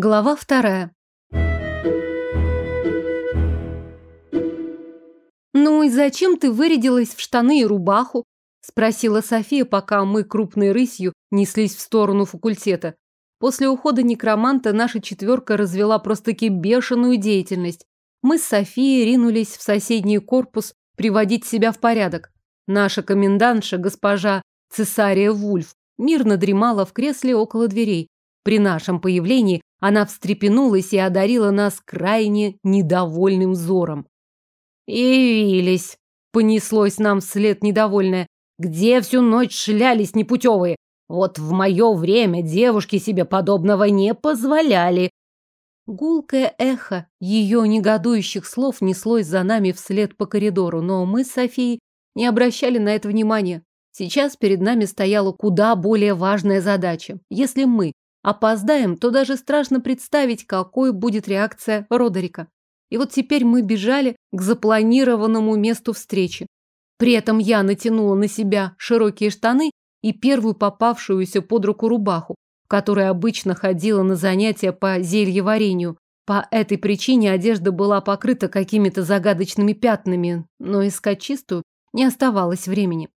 Глава вторая. «Ну и зачем ты вырядилась в штаны и рубаху?» – спросила София, пока мы крупной рысью неслись в сторону факультета. После ухода некроманта наша четверка развела просто-таки бешеную деятельность. Мы с Софией ринулись в соседний корпус приводить себя в порядок. Наша комендантша, госпожа Цесария Вульф, мирно дремала в кресле около дверей. При нашем появлении она встрепенулась и одарила нас крайне недовольным взором. «Явились!» — понеслось нам вслед недовольное. «Где всю ночь шлялись непутевые? Вот в мое время девушки себе подобного не позволяли». Гулкое эхо ее негодующих слов неслось за нами вслед по коридору, но мы с Софией не обращали на это внимания. Сейчас перед нами стояла куда более важная задача. Если мы опоздаем, то даже страшно представить, какой будет реакция Родерика. И вот теперь мы бежали к запланированному месту встречи. При этом я натянула на себя широкие штаны и первую попавшуюся под руку рубаху, в которой обычно ходила на занятия по зельеварению. По этой причине одежда была покрыта какими-то загадочными пятнами, но искать чистую не оставалось времени.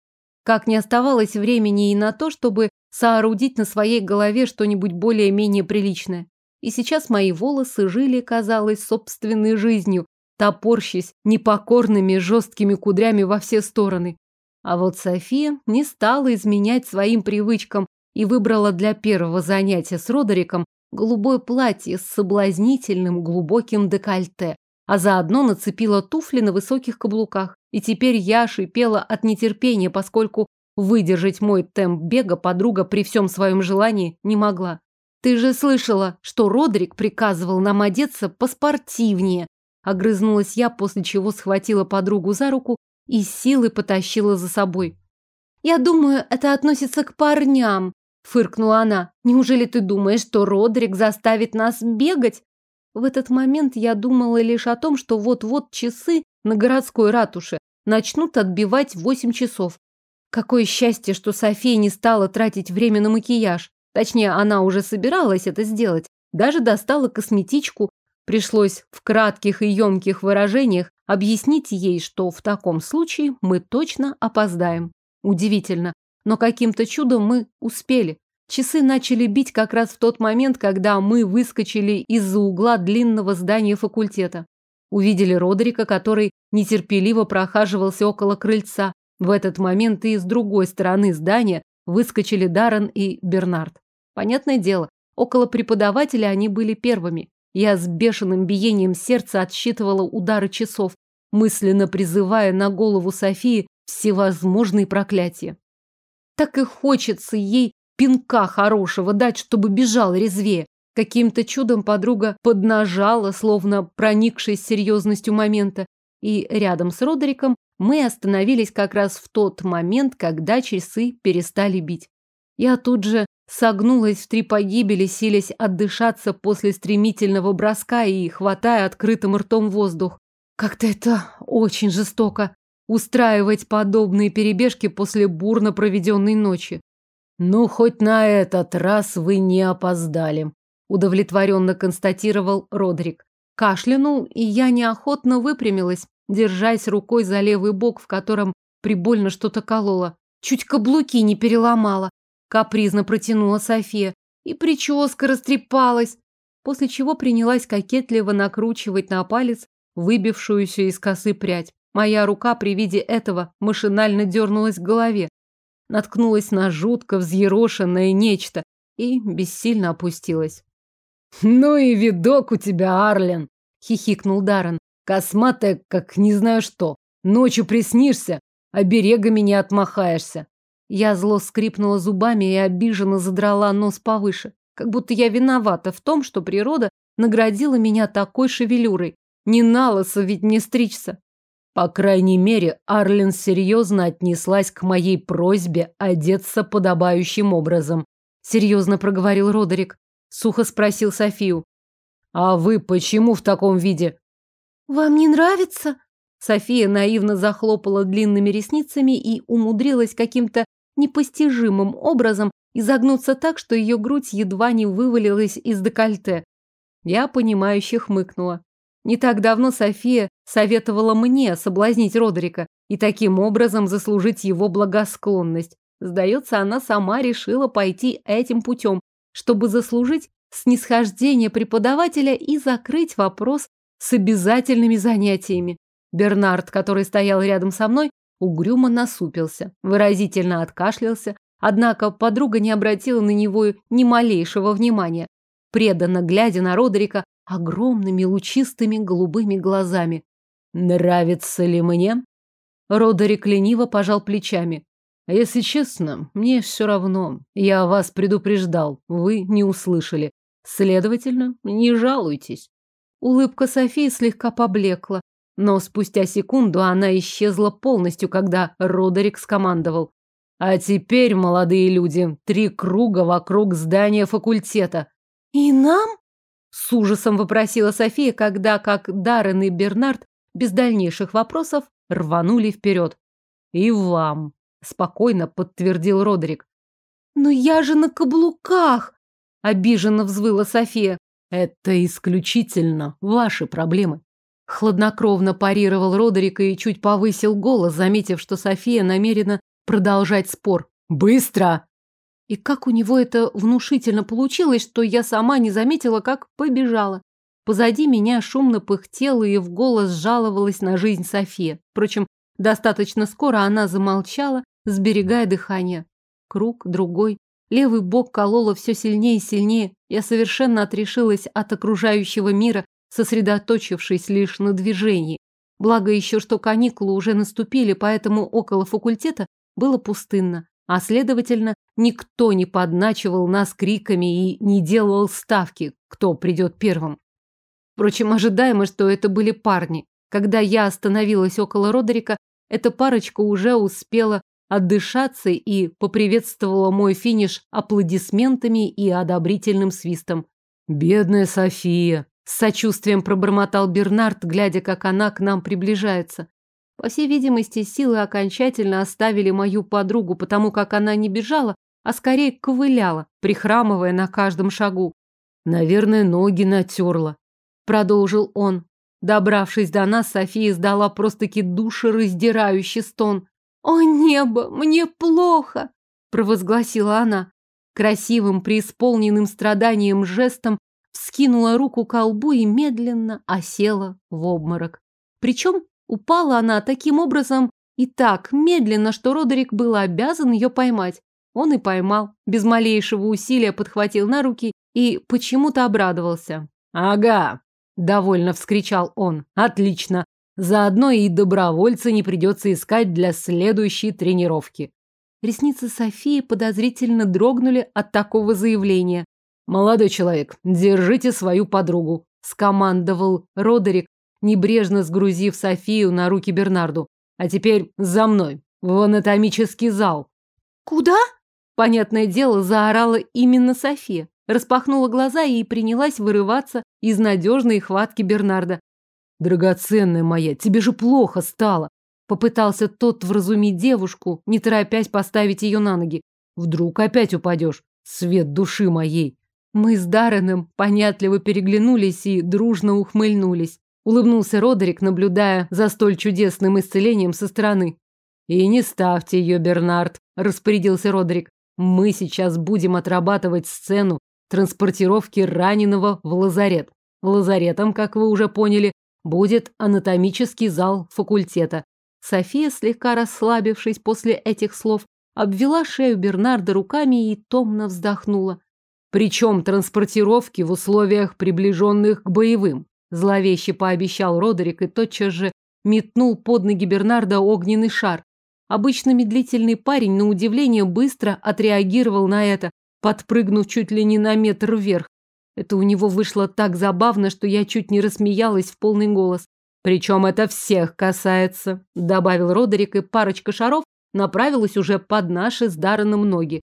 Как не оставалось времени и на то, чтобы соорудить на своей голове что-нибудь более-менее приличное. И сейчас мои волосы жили, казалось, собственной жизнью, топорщись непокорными жесткими кудрями во все стороны. А вот София не стала изменять своим привычкам и выбрала для первого занятия с Родериком голубое платье с соблазнительным глубоким декольте, а заодно нацепила туфли на высоких каблуках. И теперь я шипела от нетерпения, поскольку выдержать мой темп бега подруга при всем своем желании не могла. «Ты же слышала, что Родрик приказывал нам одеться поспортивнее!» Огрызнулась я, после чего схватила подругу за руку и силой потащила за собой. «Я думаю, это относится к парням», — фыркнула она. «Неужели ты думаешь, что Родрик заставит нас бегать?» В этот момент я думала лишь о том, что вот-вот часы на городской ратуше начнут отбивать восемь часов. Какое счастье, что София не стала тратить время на макияж. Точнее, она уже собиралась это сделать. Даже достала косметичку. Пришлось в кратких и емких выражениях объяснить ей, что в таком случае мы точно опоздаем. Удивительно, но каким-то чудом мы успели. Часы начали бить как раз в тот момент, когда мы выскочили из-за угла длинного здания факультета. Увидели Родерика, который нетерпеливо прохаживался около крыльца. В этот момент и с другой стороны здания выскочили Даррен и Бернард. Понятное дело, около преподавателя они были первыми. Я с бешеным биением сердца отсчитывала удары часов, мысленно призывая на голову Софии всевозможные проклятия. Так и хочется ей пинка хорошего дать, чтобы бежал резвее. Каким-то чудом подруга поднажала, словно проникшись серьезностью момента, и рядом с Родериком мы остановились как раз в тот момент, когда часы перестали бить. Я тут же согнулась в три погибели, силясь отдышаться после стремительного броска и хватая открытым ртом воздух. Как-то это очень жестоко устраивать подобные перебежки после бурно проведенной ночи. Ну, хоть на этот раз вы не опоздали, удовлетворенно констатировал Родрик. Кашлянул, и я неохотно выпрямилась, держась рукой за левый бок, в котором прибольно что-то кололо. Чуть каблуки не переломала. Капризно протянула София. И прическа растрепалась. После чего принялась кокетливо накручивать на палец выбившуюся из косы прядь. Моя рука при виде этого машинально дернулась к голове. Наткнулась на жутко взъерошенное нечто и бессильно опустилась. «Ну и видок у тебя, Арлен!» — хихикнул Даррен. «Косматая, как не знаю что. Ночью приснишься, а берегами не отмахаешься. Я зло скрипнула зубами и обиженно задрала нос повыше. Как будто я виновата в том, что природа наградила меня такой шевелюрой. Не на лысо ведь мне стричься. По крайней мере, Арлен серьезно отнеслась к моей просьбе одеться подобающим образом. Серьезно проговорил Родерик. Сухо спросил Софию. А вы почему в таком виде? Вам не нравится? София наивно захлопала длинными ресницами и умудрилась каким-то непостижимым образом изогнуться так, что ее грудь едва не вывалилась из декольте. Я понимающе хмыкнула. Не так давно София советовала мне соблазнить Родерика и таким образом заслужить его благосклонность. Сдается, она сама решила пойти этим путем, чтобы заслужить снисхождение преподавателя и закрыть вопрос с обязательными занятиями. Бернард, который стоял рядом со мной, угрюмо насупился, выразительно откашлялся, однако подруга не обратила на него ни малейшего внимания, преданно глядя на Родерика огромными лучистыми голубыми глазами. «Нравится ли мне?» Родерик лениво пожал плечами. «Если честно, мне все равно. Я вас предупреждал, вы не услышали. Следовательно, не жалуйтесь». Улыбка Софии слегка поблекла, но спустя секунду она исчезла полностью, когда Родерик скомандовал. «А теперь, молодые люди, три круга вокруг здания факультета». «И нам?» С ужасом вопросила София, когда, как Даррен и Бернард, без дальнейших вопросов, рванули вперед. «И вам», — спокойно подтвердил Родерик. «Но я же на каблуках!» — обиженно взвыла София. «Это исключительно ваши проблемы». Хладнокровно парировал Родерик и чуть повысил голос, заметив, что София намерена продолжать спор. «Быстро!» И как у него это внушительно получилось, что я сама не заметила, как побежала. Позади меня шумно пыхтела и в голос жаловалась на жизнь София. Впрочем, достаточно скоро она замолчала, сберегая дыхание. Круг, другой. Левый бок колола все сильнее и сильнее. Я совершенно отрешилась от окружающего мира, сосредоточившись лишь на движении. Благо еще, что каникулы уже наступили, поэтому около факультета было пустынно а следовательно, никто не подначивал нас криками и не делал ставки, кто придет первым. Впрочем, ожидаемо, что это были парни. Когда я остановилась около Родерика, эта парочка уже успела отдышаться и поприветствовала мой финиш аплодисментами и одобрительным свистом. «Бедная София!» – с сочувствием пробормотал Бернард, глядя, как она к нам приближается. По всей видимости, силы окончательно оставили мою подругу, потому как она не бежала, а скорее ковыляла, прихрамывая на каждом шагу. Наверное, ноги натерла. Продолжил он. Добравшись до нас, София издала просто-таки душераздирающий стон. «О небо, мне плохо!» – провозгласила она. Красивым, преисполненным страданием жестом вскинула руку к колбу и медленно осела в обморок. Причем Упала она таким образом и так медленно, что Родерик был обязан ее поймать. Он и поймал, без малейшего усилия подхватил на руки и почему-то обрадовался. «Ага!» – довольно вскричал он. «Отлично! Заодно и добровольца не придется искать для следующей тренировки». Ресницы Софии подозрительно дрогнули от такого заявления. «Молодой человек, держите свою подругу», – скомандовал Родерик, небрежно сгрузив Софию на руки Бернарду. А теперь за мной, в анатомический зал. Куда? Понятное дело, заорала именно София. Распахнула глаза и принялась вырываться из надежной хватки Бернарда. Драгоценная моя, тебе же плохо стало. Попытался тот вразумить девушку, не торопясь поставить ее на ноги. Вдруг опять упадешь. Свет души моей. Мы с Дарреном понятливо переглянулись и дружно ухмыльнулись. Улыбнулся Родерик, наблюдая за столь чудесным исцелением со стороны. «И не ставьте ее, Бернард», – распорядился Родерик. «Мы сейчас будем отрабатывать сцену транспортировки раненого в лазарет. Лазаретом, как вы уже поняли, будет анатомический зал факультета». София, слегка расслабившись после этих слов, обвела шею Бернарда руками и томно вздохнула. Причем транспортировки в условиях, приближенных к боевым. Зловеще пообещал Родерик и тотчас же метнул под ноги Бернарда огненный шар. Обычно медлительный парень, на удивление, быстро отреагировал на это, подпрыгнув чуть ли не на метр вверх. Это у него вышло так забавно, что я чуть не рассмеялась в полный голос. Причем это всех касается, добавил Родерик, и парочка шаров направилась уже под наши с Дарреном ноги.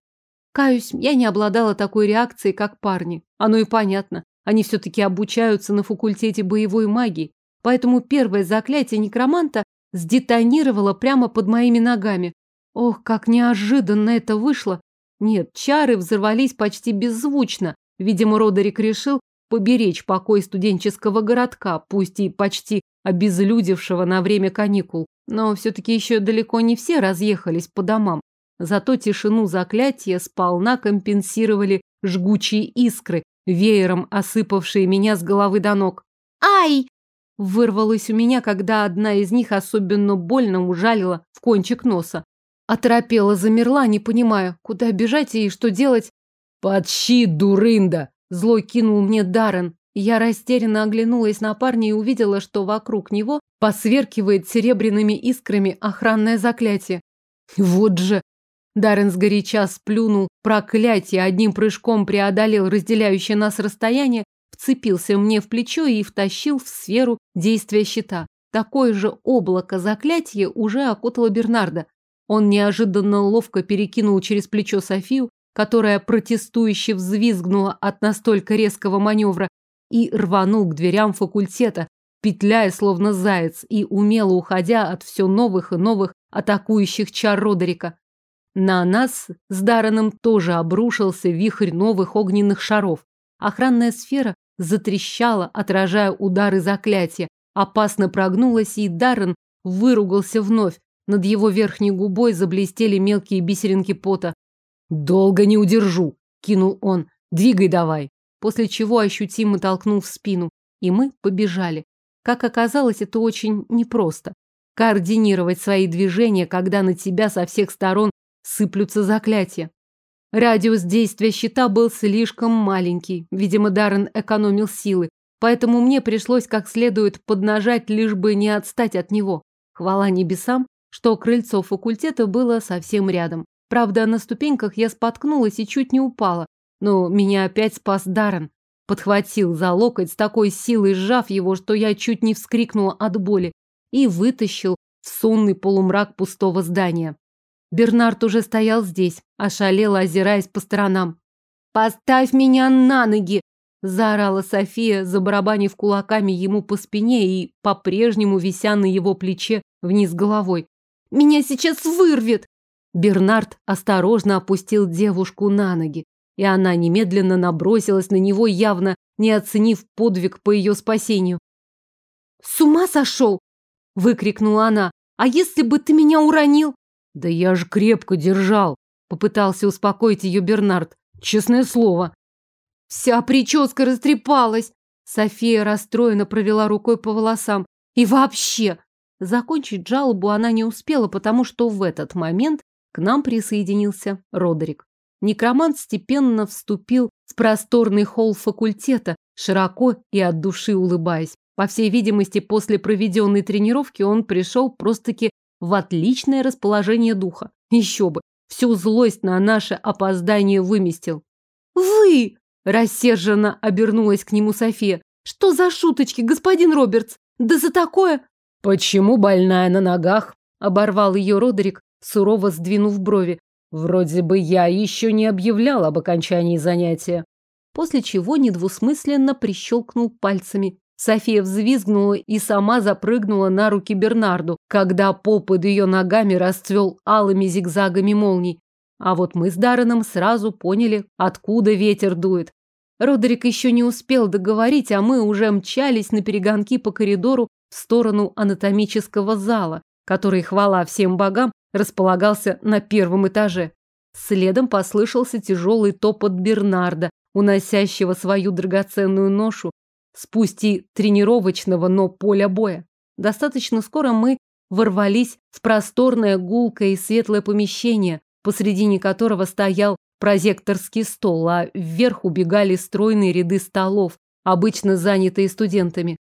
Каюсь, я не обладала такой реакцией, как парни. Оно и понятно. Они все-таки обучаются на факультете боевой магии, поэтому первое заклятие некроманта сдетонировало прямо под моими ногами. Ох, как неожиданно это вышло! Нет, чары взорвались почти беззвучно. Видимо, Родерик решил, поберечь покой студенческого городка, пусть и почти обезлюдевшего на время каникул. Но все-таки еще далеко не все разъехались по домам. Зато тишину заклятия сполна компенсировали жгучие искры, веером осыпавшие меня с головы до ног. «Ай!» Вырвалось у меня, когда одна из них особенно больно ужалила в кончик носа. Оторопела, замерла, не понимая, куда бежать и что делать. «Под щит, дурында!» Злой кинул мне Даррен. Я растерянно оглянулась на парня и увидела, что вокруг него посверкивает серебряными искрами охранное заклятие. Вот же! Даррен сгоряча сплюнул проклятие, одним прыжком преодолел разделяющее нас расстояние, вцепился мне в плечо и втащил в сферу действия щита. Такое же облако заклятия уже окутало Бернарда. Он неожиданно ловко перекинул через плечо Софию, которая протестующе взвизгнула от настолько резкого маневра, и рванул к дверям факультета, петляя словно заяц и умело уходя от все новых и новых атакующих чар Родерика. На нас с Дараном тоже обрушился вихрь новых огненных шаров. Охранная сфера затрещала, отражая удары заклятия, опасно прогнулась, и Даррен выругался вновь. Над его верхней губой заблестели мелкие бисеринки пота. «Долго не удержу!» – кинул он. «Двигай давай!» После чего ощутимо толкнул в спину. И мы побежали. Как оказалось, это очень непросто. Координировать свои движения, когда на тебя со всех сторон сыплются заклятия. Радиус действия щита был слишком маленький. Видимо, Даррен экономил силы. Поэтому мне пришлось как следует поднажать, лишь бы не отстать от него. Хвала небесам, что крыльцо факультета было совсем рядом. Правда, на ступеньках я споткнулась и чуть не упала, но меня опять спас Даррен. Подхватил за локоть с такой силой, сжав его, что я чуть не вскрикнула от боли, и вытащил в сонный полумрак пустого здания. Бернард уже стоял здесь, ошалело озираясь по сторонам. «Поставь меня на ноги!» – заорала София, забарабанив кулаками ему по спине и по-прежнему вися на его плече вниз головой. «Меня сейчас вырвет!» Бернард осторожно опустил девушку на ноги, и она немедленно набросилась на него, явно не оценив подвиг по ее спасению. «С ума сошел!» – выкрикнула она. «А если бы ты меня уронил?» «Да я же крепко держал!» – попытался успокоить ее Бернард. «Честное слово!» «Вся прическа растрепалась!» София расстроенно провела рукой по волосам. «И вообще!» Закончить жалобу она не успела, потому что в этот момент к нам присоединился Родерик. Некромант степенно вступил в просторный холл факультета, широко и от души улыбаясь. По всей видимости, после проведенной тренировки он пришел просто-таки в отличное расположение духа. Еще бы, всю злость на наше опоздание выместил. «Вы!» – рассерженно обернулась к нему София. «Что за шуточки, господин Робертс? Да за такое...» «Почему больная на ногах?» – оборвал ее Родерик, сурово сдвинув брови. Вроде бы я еще не объявлял об окончании занятия. После чего недвусмысленно прищелкнул пальцами. София взвизгнула и сама запрыгнула на руки Бернарду, когда пол под ее ногами расцвел алыми зигзагами молний. А вот мы с Дарреном сразу поняли, откуда ветер дует. Родерик еще не успел договорить, а мы уже мчались на перегонки по коридору в сторону анатомического зала, который, хвала всем богам, располагался на первом этаже. Следом послышался тяжелый топот Бернарда, уносящего свою драгоценную ношу с и тренировочного, но поля боя. Достаточно скоро мы ворвались в просторное гулкое и светлое помещение, посредине которого стоял прозекторский стол, а вверх убегали стройные ряды столов, обычно занятые студентами.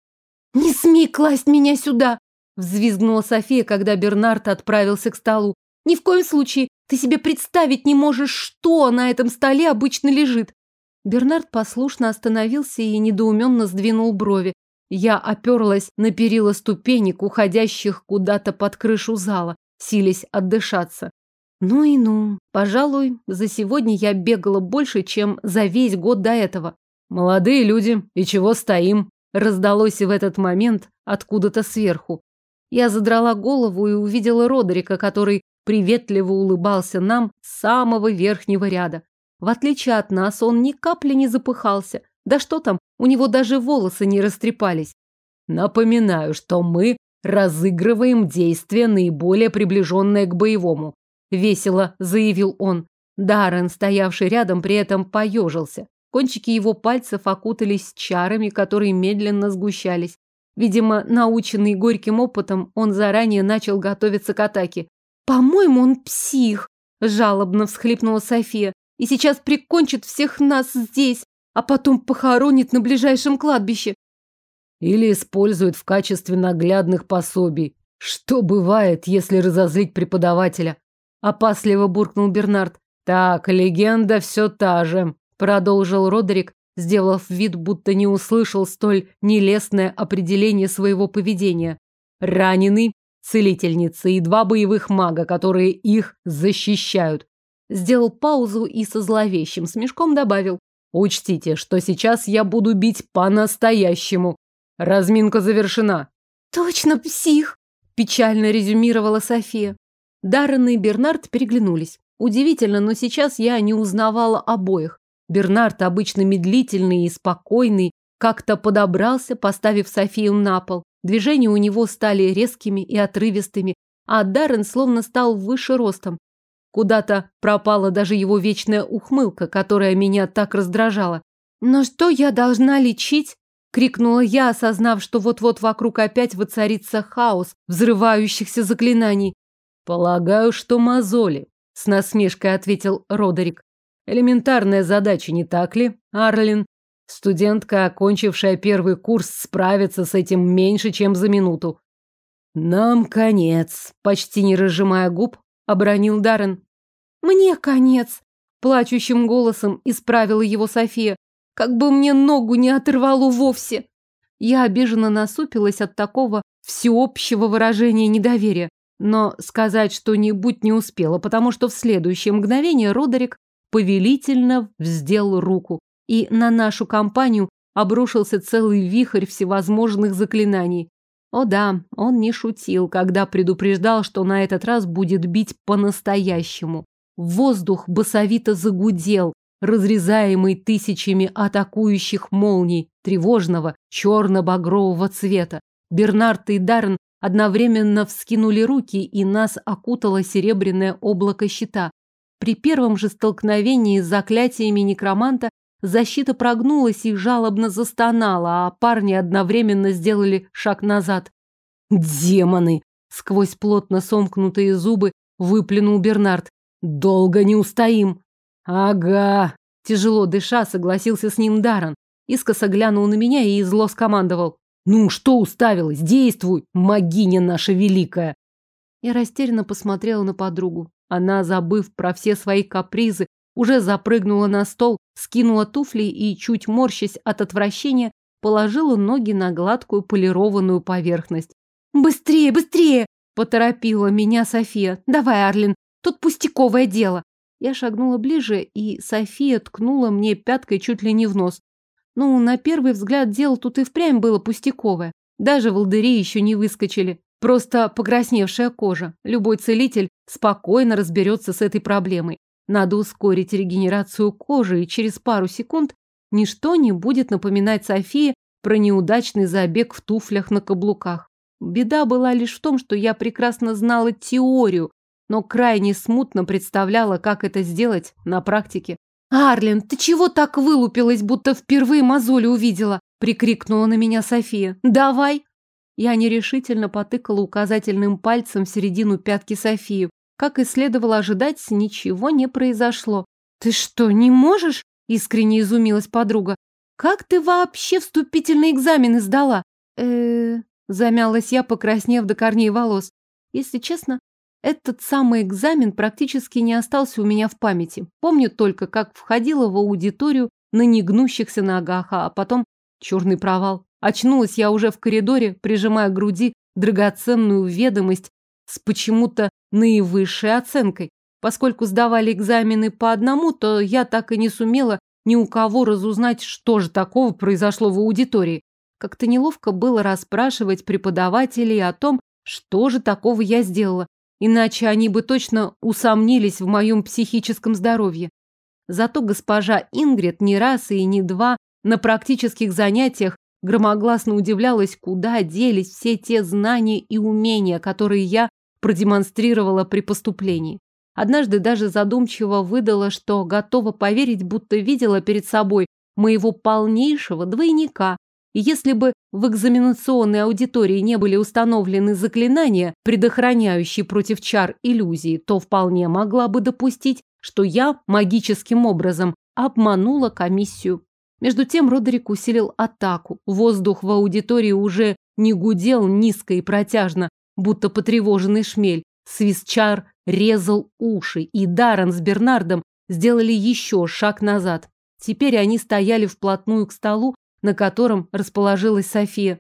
«Не смей класть меня сюда!» Взвизгнула София, когда Бернард отправился к столу. Ни в коем случае ты себе представить не можешь, что на этом столе обычно лежит. Бернард послушно остановился и недоуменно сдвинул брови. Я оперлась на перила ступенек, уходящих куда-то под крышу зала, силясь отдышаться. Ну и ну, пожалуй, за сегодня я бегала больше, чем за весь год до этого. Молодые люди, и чего стоим? Раздалось в этот момент откуда-то сверху. Я задрала голову и увидела Родерика, который приветливо улыбался нам с самого верхнего ряда. В отличие от нас, он ни капли не запыхался. Да что там, у него даже волосы не растрепались. Напоминаю, что мы разыгрываем действие, наиболее приближенное к боевому. Весело заявил он. Даррен, стоявший рядом, при этом поежился. Кончики его пальцев окутались чарами, которые медленно сгущались. Видимо, наученный горьким опытом, он заранее начал готовиться к атаке. «По-моему, он псих!» – жалобно всхлипнула София. «И сейчас прикончит всех нас здесь, а потом похоронит на ближайшем кладбище». Или использует в качестве наглядных пособий. Что бывает, если разозлить преподавателя? Опасливо буркнул Бернард. Так, легенда все та же, продолжил Родерик, сделав вид, будто не услышал столь нелестное определение своего поведения. Раненый, целительница и два боевых мага, которые их защищают. Сделал паузу и со зловещим смешком добавил. Учтите, что сейчас я буду бить по-настоящему. Разминка завершена. Точно псих, печально резюмировала София. Даррен и Бернард переглянулись. Удивительно, но сейчас я не узнавала обоих. Бернард, обычно медлительный и спокойный, как-то подобрался, поставив Софию на пол. Движения у него стали резкими и отрывистыми, а Даррен словно стал выше ростом. Куда-то пропала даже его вечная ухмылка, которая меня так раздражала. «Но что я должна лечить?» — крикнула я, осознав, что вот-вот вокруг опять воцарится хаос взрывающихся заклинаний. «Полагаю, что мозоли», — с насмешкой ответил Родерик. Элементарная задача, не так ли, Арлин? Студентка, окончившая первый курс, справится с этим меньше, чем за минуту. Нам конец, почти не разжимая губ, обронил Даррен. Мне конец, плачущим голосом исправила его София. Как бы мне ногу не оторвало вовсе. Я обиженно насупилась от такого всеобщего выражения недоверия, но сказать что-нибудь не успела, потому что в следующее мгновение Родерик повелительно вздел руку, и на нашу компанию обрушился целый вихрь всевозможных заклинаний. О да, он не шутил, когда предупреждал, что на этот раз будет бить по-настоящему. Воздух басовито загудел, разрезаемый тысячами атакующих молний тревожного черно-багрового цвета. Бернард и Даррен одновременно вскинули руки, и нас окутало серебряное облако щита. При первом же столкновении с заклятиями некроманта защита прогнулась и жалобно застонала, а парни одновременно сделали шаг назад. «Демоны!» — сквозь плотно сомкнутые зубы выплюнул Бернард. «Долго не устоим!» «Ага!» — тяжело дыша согласился с ним Даран. Искоса глянул на меня и зло скомандовал. «Ну, что уставилась? Действуй, могиня наша великая!» Я растерянно посмотрела на подругу. Она, забыв про все свои капризы, уже запрыгнула на стол, скинула туфли и, чуть морщась от отвращения, положила ноги на гладкую полированную поверхность. «Быстрее, быстрее!» – поторопила меня София. «Давай, Арлин, тут пустяковое дело!» Я шагнула ближе, и София ткнула мне пяткой чуть ли не в нос. Ну, на первый взгляд, дело тут и впрямь было пустяковое. Даже волдыри еще не выскочили. Просто покрасневшая кожа. Любой целитель спокойно разберется с этой проблемой. Надо ускорить регенерацию кожи, и через пару секунд ничто не будет напоминать Софии про неудачный забег в туфлях на каблуках. Беда была лишь в том, что я прекрасно знала теорию, но крайне смутно представляла, как это сделать на практике. «Арлен, ты чего так вылупилась, будто впервые мозоли увидела?» – прикрикнула на меня София. «Давай!» Я нерешительно потыкала указательным пальцем в середину пятки Софию. Как и следовало ожидать, ничего не произошло. «Ты что, не можешь?» – искренне изумилась подруга. «Как ты вообще вступительные экзамены сдала?» э замялась я, покраснев до корней волос. Если честно, этот самый экзамен практически не остался у меня в памяти. Помню только, как входила в аудиторию на негнущихся ногах, а потом черный провал. Очнулась я уже в коридоре, прижимая к груди драгоценную ведомость с почему-то наивысшей оценкой. Поскольку сдавали экзамены по одному, то я так и не сумела ни у кого разузнать, что же такого произошло в аудитории. Как-то неловко было расспрашивать преподавателей о том, что же такого я сделала, иначе они бы точно усомнились в моем психическом здоровье. Зато госпожа Ингрид не раз и не два на практических занятиях громогласно удивлялась, куда делись все те знания и умения, которые я продемонстрировала при поступлении. Однажды даже задумчиво выдала, что готова поверить, будто видела перед собой моего полнейшего двойника. И если бы в экзаменационной аудитории не были установлены заклинания, предохраняющие против чар иллюзии, то вполне могла бы допустить, что я магическим образом обманула комиссию. Между тем Родерик усилил атаку. Воздух в аудитории уже не гудел низко и протяжно, будто потревоженный шмель. Свист чар резал уши, и Даррен с Бернардом сделали еще шаг назад. Теперь они стояли вплотную к столу, на котором расположилась София.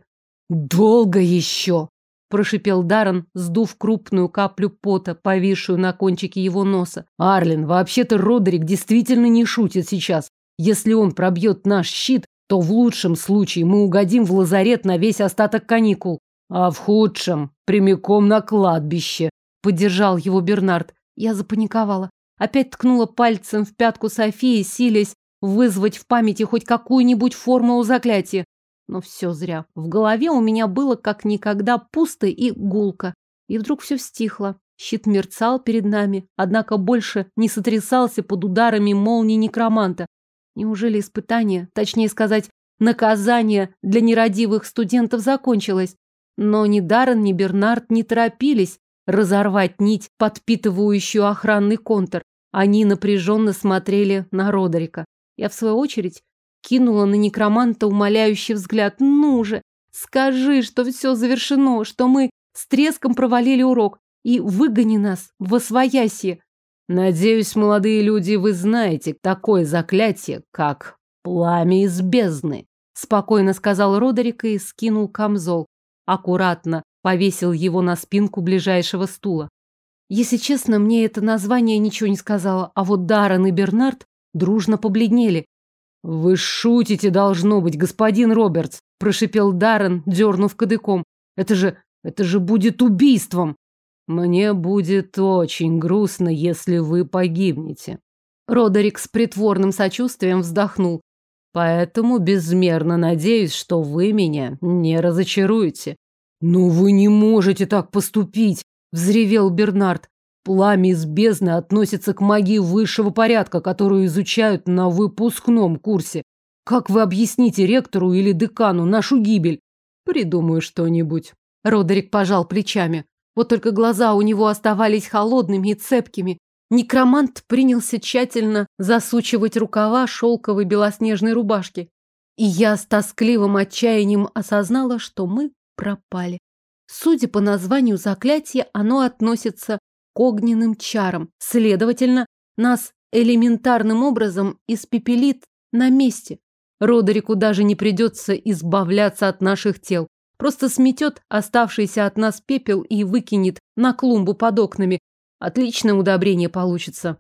«Долго еще!» – прошипел Даррен, сдув крупную каплю пота, повисшую на кончике его носа. «Арлин, вообще-то Родерик действительно не шутит сейчас. Если он пробьет наш щит, то в лучшем случае мы угодим в лазарет на весь остаток каникул, а в худшем – прямиком на кладбище», – поддержал его Бернард. Я запаниковала. Опять ткнула пальцем в пятку Софии, силясь вызвать в памяти хоть какую-нибудь формулу заклятия. Но все зря. В голове у меня было как никогда пусто и гулко. И вдруг все стихло. Щит мерцал перед нами, однако больше не сотрясался под ударами молнии некроманта. Неужели испытание, точнее сказать, наказание для нерадивых студентов закончилось? Но ни Даррен, ни Бернард не торопились разорвать нить, подпитывающую охранный контур. Они напряженно смотрели на Родерика. Я, в свою очередь, кинула на некроманта умоляющий взгляд. «Ну же, скажи, что все завершено, что мы с треском провалили урок и выгони нас в освоясье». «Надеюсь, молодые люди, вы знаете такое заклятие, как пламя из бездны», спокойно сказал Родерик и скинул камзол. Аккуратно повесил его на спинку ближайшего стула. Если честно, мне это название ничего не сказала, а вот Даррен и Бернард дружно побледнели. «Вы шутите, должно быть, господин Робертс», – прошипел Даррен, дернув кадыком. «Это же... это же будет убийством!» «Мне будет очень грустно, если вы погибнете». Родерик с притворным сочувствием вздохнул. «Поэтому безмерно надеюсь, что вы меня не разочаруете». «Но вы не можете так поступить!» – взревел Бернард. Пламя из бездны относится к магии высшего порядка, которую изучают на выпускном курсе. Как вы объясните ректору или декану нашу гибель? Придумаю что-нибудь. Родерик пожал плечами. Вот только глаза у него оставались холодными и цепкими. Некромант принялся тщательно засучивать рукава шелковой белоснежной рубашки. И я с тоскливым отчаянием осознала, что мы пропали. Судя по названию заклятия, оно относится к огненным чарам. Следовательно, нас элементарным образом испепелит на месте. Родерику даже не придется избавляться от наших тел. Просто сметет оставшийся от нас пепел и выкинет на клумбу под окнами. Отличное удобрение получится.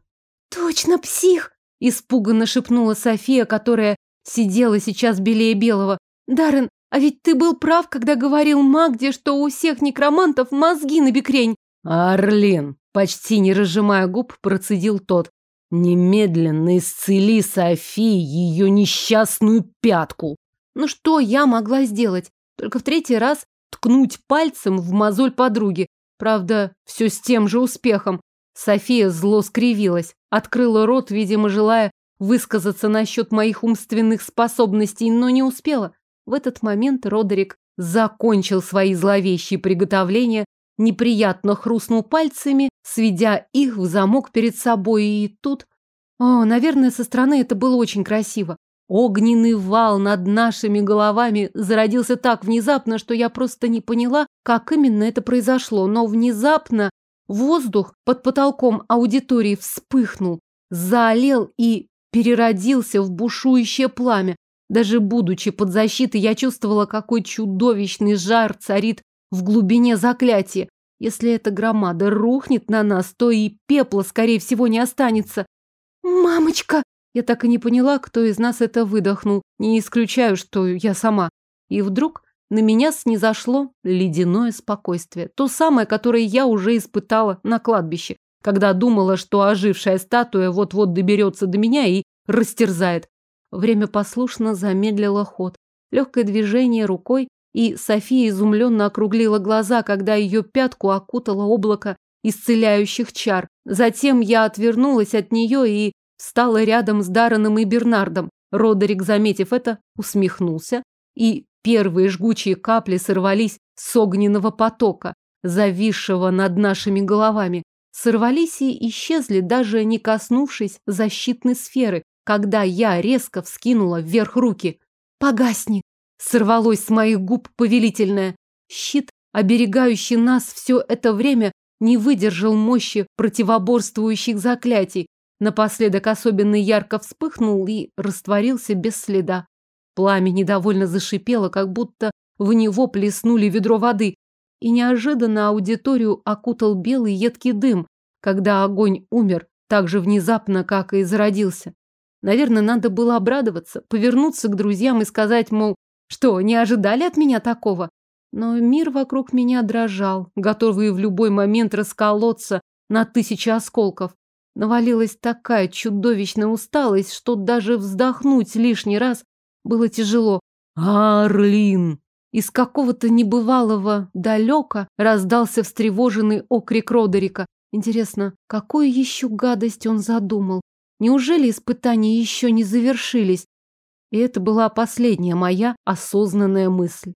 Точно псих! Испуганно шепнула София, которая сидела сейчас белее белого. Даррен, а ведь ты был прав, когда говорил Магде, что у всех некромантов мозги на бекрень. Арлин, Почти не разжимая губ, процедил тот. Немедленно исцели Софии ее несчастную пятку. Ну что я могла сделать? Только в третий раз ткнуть пальцем в мозоль подруги. Правда, все с тем же успехом. София зло скривилась, открыла рот, видимо, желая высказаться насчет моих умственных способностей, но не успела. В этот момент Родерик закончил свои зловещие приготовления, неприятно хрустнул пальцами, сведя их в замок перед собой, и тут... О, наверное, со стороны это было очень красиво. Огненный вал над нашими головами зародился так внезапно, что я просто не поняла, как именно это произошло, но внезапно воздух под потолком аудитории вспыхнул, заолел и переродился в бушующее пламя. Даже будучи под защитой, я чувствовала, какой чудовищный жар царит в глубине заклятия. Если эта громада рухнет на нас, то и пепла, скорее всего, не останется. «Мамочка!» Я так и не поняла, кто из нас это выдохнул. Не исключаю, что я сама. И вдруг на меня снизошло ледяное спокойствие. То самое, которое я уже испытала на кладбище, когда думала, что ожившая статуя вот-вот доберется до меня и растерзает. Время послушно замедлило ход. Легкое движение рукой, и София изумленно округлила глаза, когда ее пятку окутало облако исцеляющих чар. Затем я отвернулась от нее и встала рядом с Дараном и Бернардом. Родерик, заметив это, усмехнулся, и первые жгучие капли сорвались с огненного потока, зависшего над нашими головами. Сорвались и исчезли, даже не коснувшись защитной сферы, когда я резко вскинула вверх руки. «Погасни!» Сорвалось с моих губ повелительное. Щит, оберегающий нас все это время, не выдержал мощи противоборствующих заклятий. Напоследок особенно ярко вспыхнул и растворился без следа. Пламя недовольно зашипело, как будто в него плеснули ведро воды, и неожиданно аудиторию окутал белый едкий дым, когда огонь умер так же внезапно, как и зародился. Наверное, надо было обрадоваться, повернуться к друзьям и сказать, мол, что, не ожидали от меня такого? Но мир вокруг меня дрожал, готовый в любой момент расколоться на тысячи осколков. Навалилась такая чудовищная усталость, что даже вздохнуть лишний раз было тяжело. «Арлин!» Из какого-то небывалого далека раздался встревоженный окрик Родерика. Интересно, какую еще гадость он задумал? Неужели испытания еще не завершились? И это была последняя моя осознанная мысль.